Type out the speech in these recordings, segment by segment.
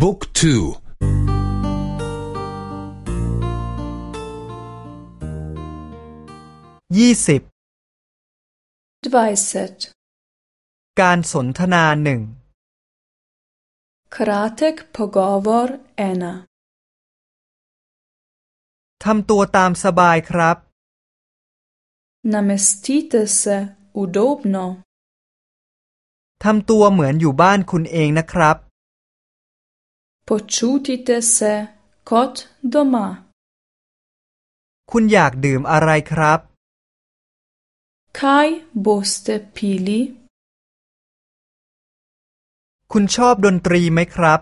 บุ๊กทูยี่สิบ20การสนทนาหนึ่ง Kratek pogovor ena ทำตัวตามสบายครับ Namestite se udobno ทำตัวเหมือนอยู่บ้านคุณเองนะครับ Počutite se kot doma คุณอยากดื่มอะไรครับ Kaj boste pili คุณชอบดนตรีไหมครับ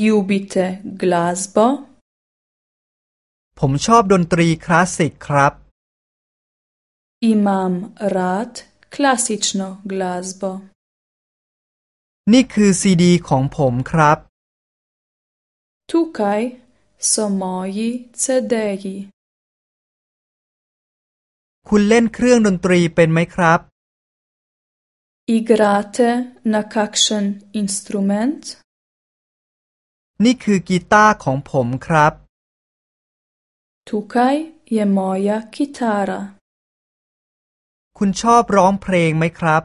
Ljubite glasbo ผมชอบดนตรีคลาสสิกครับ Imam rad klasično glasbo นี่คือซีดีของผมครับ Tukaj so moji CD-ji คุณเล่นเครื่องดนตรีเป็นไหมครับ Igrate na kakšen instrument นี่คือกีตาร์ของผมครับ Tukaj je moja kitara คุณชอบร้องเพลงไหมครับ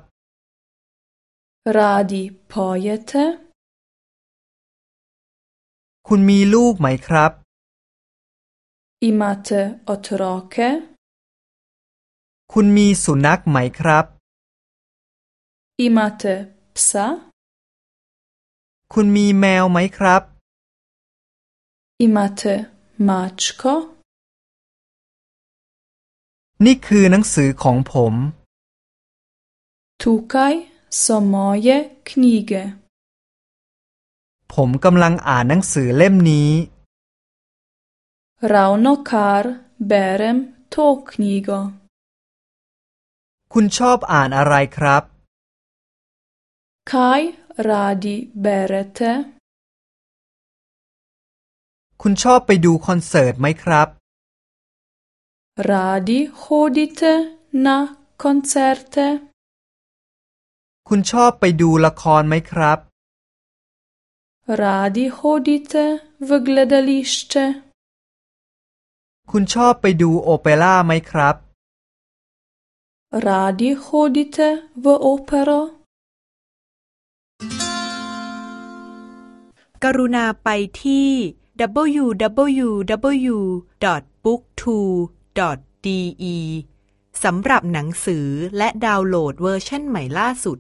Radi pojete คุณมีลูกไหมครับ Imate otroke คุณมีสุนัขไหมครับ Imate psa คุณมีแมวไหมครับ Imate mačko นี่คือหนังสือของผม Tukaj so moje knjige ผมกำลังอ่านหนังสือเล่มนี้ Ravnokar berem to knjigo คุณชอบอ่านอะไรครับ Kaj radi berete คุณชอบไปดูคอนเสิร์ตไหมครับ Radi hodite na koncerte คุณชอบไปดูละครไหมครับ Radi hodite v gledališče คุณชอบไปดูโอเปร่าไหมครับ Radi hodite v opero กรุณาไปที่ www.booktwo.de สำหรับหนังสือและดาวน์โหลดเวอร์ชันใหม่ล่าสุด